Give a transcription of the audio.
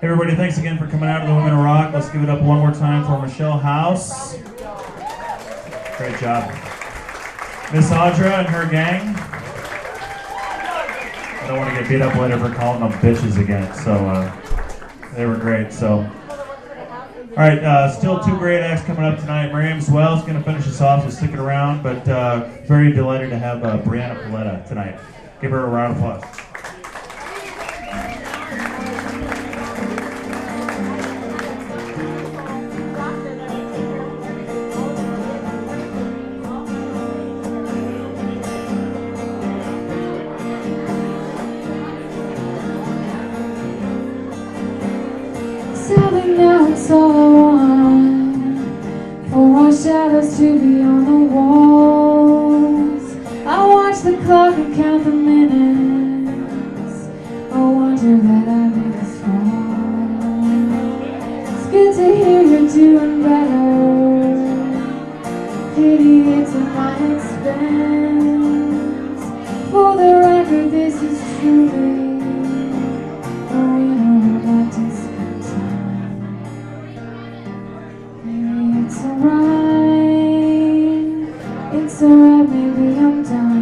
Hey everybody, thanks again for coming out to the Women of Rock. Let's give it up one more time for Michelle House. Great job. Miss Audra and her gang. I don't want to get beat up later for calling them bitches again, so uh, they were great. So, all right, uh, still two great acts coming up tonight. Miriam Swell is going to finish us off, so stick it around. But uh, very delighted to have uh, Breanna Paletta tonight. Give her a round of applause. I want For our shadows to be on the walls. I watch the clock and count the minutes. I wonder that I made this far It's good to hear you're doing better. Pity it's at my expense It's alright, it's alright, maybe I'm done.